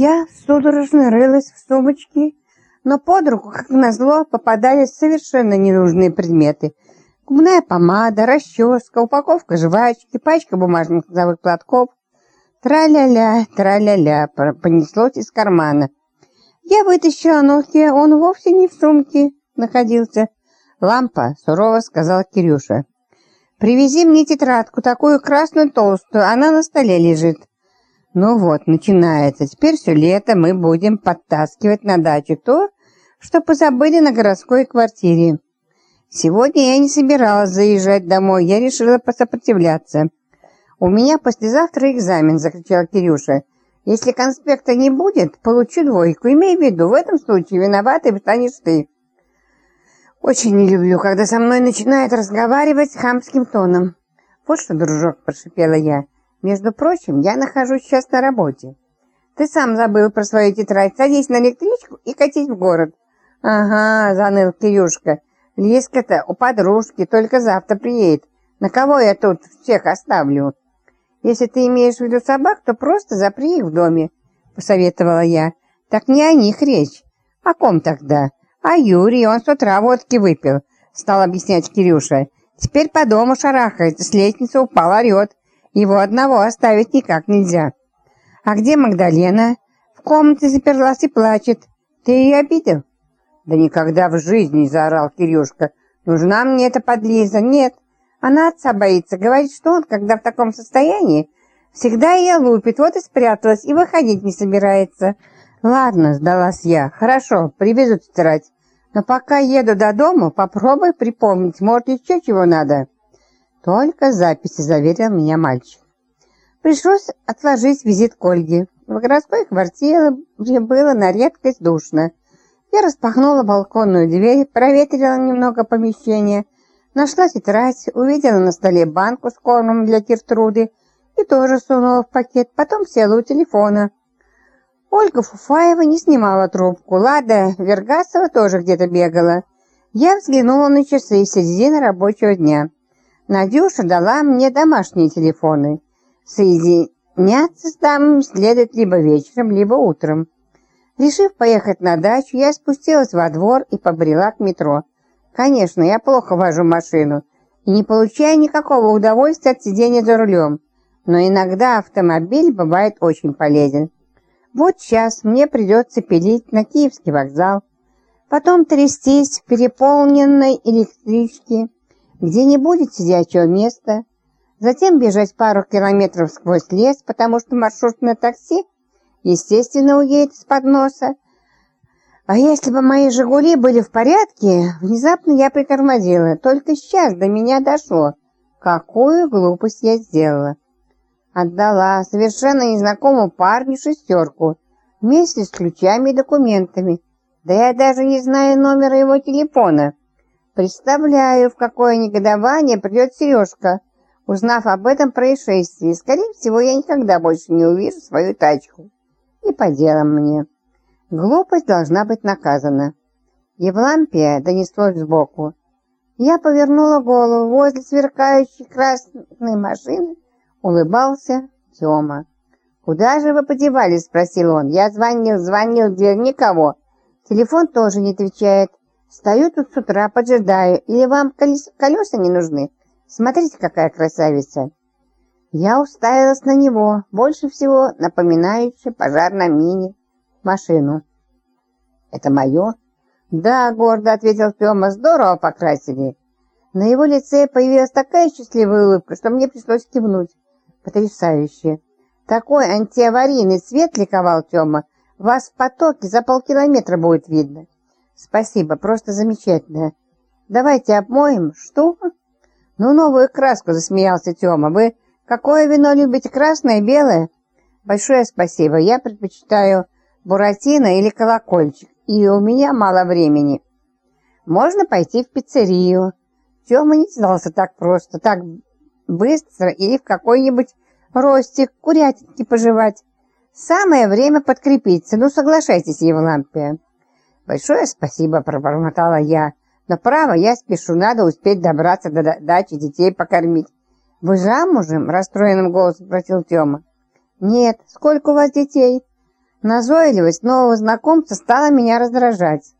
Я судорожно рылась в сумочке, но под руку, как назло, попадались совершенно ненужные предметы. Губная помада, расческа, упаковка жвачки, пачка бумажных носовых платков. Тра-ля-ля, тра-ля-ля, понеслось из кармана. Я вытащила ноги, он вовсе не в сумке находился. «Лампа», — сурово сказал Кирюша. «Привези мне тетрадку, такую красную толстую, она на столе лежит». Ну вот, начинается. Теперь все лето мы будем подтаскивать на дачу то, что позабыли на городской квартире. Сегодня я не собиралась заезжать домой, я решила посопротивляться. «У меня послезавтра экзамен», — закричал Кирюша. «Если конспекта не будет, получу двойку. Имей в виду, в этом случае виноватой станешь ты». «Очень не люблю, когда со мной начинают разговаривать хамским тоном». «Вот что, дружок», — прошипела я, — между прочим, я нахожусь сейчас на работе. Ты сам забыл про свою тетрадь. Садись на электричку и катись в город. Ага, заныл Кирюшка. Лиска-то у подружки только завтра приедет. На кого я тут всех оставлю? Если ты имеешь в виду собак, то просто запри их в доме, посоветовала я. Так не о них речь. О ком тогда? О Юрии, он с утра водки выпил, стал объяснять Кирюша. Теперь по дому шарахается, с лестницы упал, орет. Его одного оставить никак нельзя. А где Магдалена? В комнате заперлась и плачет. Ты ее обидел? Да никогда в жизни, заорал Кирюшка. Нужна мне эта подлиза. Нет. Она отца боится. Говорит, что он, когда в таком состоянии, всегда ее лупит. Вот и спряталась, и выходить не собирается. Ладно, сдалась я. Хорошо, привезу тетрадь. Но пока еду до дома, попробуй припомнить, может, еще чего надо. Только записи, заверил меня мальчик. Пришлось отложить визит к Ольге. В городской квартире было на редкость душно. Я распахнула балконную дверь, проветрила немного помещение, нашла тетрадь, увидела на столе банку с кормом для Киртруды и тоже сунула в пакет, потом села у телефона. Ольга Фуфаева не снимала трубку, Лада Вергасова тоже где-то бегала. Я взглянула на часы середины рабочего дня. Надюша дала мне домашние телефоны. Соединяться с дамами следует либо вечером, либо утром. Решив поехать на дачу, я спустилась во двор и побрела к метро. Конечно, я плохо вожу машину и не получаю никакого удовольствия от сидения за рулем, но иногда автомобиль бывает очень полезен. Вот сейчас мне придется пилить на Киевский вокзал, потом трястись в переполненной электричке, где не будет сидячего места, затем бежать пару километров сквозь лес, потому что маршрутное такси, естественно, уедет из-под носа. А если бы мои «Жигули» были в порядке, внезапно я притормозила. Только сейчас до меня дошло, какую глупость я сделала. Отдала совершенно незнакомому парню шестерку вместе с ключами и документами. Да я даже не знаю номера его телефона. Представляю, в какое негодование придет Сережка, узнав об этом происшествии. Скорее всего, я никогда больше не увижу свою тачку. И по делам мне. Глупость должна быть наказана. Евлампия донеслось сбоку. Я повернула голову. Возле сверкающей красной машины улыбался Тёма. «Куда же вы подевались?» – спросил он. «Я звонил, звонил, где никого. Телефон тоже не отвечает. Стою тут с утра, поджидаю. Или вам колеса не нужны? Смотрите, какая красавица!» Я уставилась на него, больше всего напоминающую пожар на мини машину. «Это мое?» «Да», — гордо ответил Тёма, — «здорово покрасили». На его лице появилась такая счастливая улыбка, что мне пришлось кивнуть. Потрясающе. Такой антиаварийный цвет ликовал Тёма. Вас в потоке за полкилометра будет видно. Спасибо, просто замечательно. Давайте обмоем. Что? Ну, новую краску, засмеялся Тёма. Вы какое вино любите, красное, белое? Большое спасибо. Я предпочитаю буратино или колокольчик. И у меня мало времени. Можно пойти в пиццерию. Тёма не сдался так просто, так быстро или в какой-нибудь ростик курятинки пожевать. Самое время подкрепиться. Ну, соглашайтесь, Евлампия. «Большое спасибо», — пробормотала я. «Но право, я спешу, надо успеть добраться до дачи, детей покормить». «Вы замужем?» — расстроенным голосом спросил Тёма. «Нет. Сколько у вас детей?» Назойливость нового знакомца стала меня раздражать.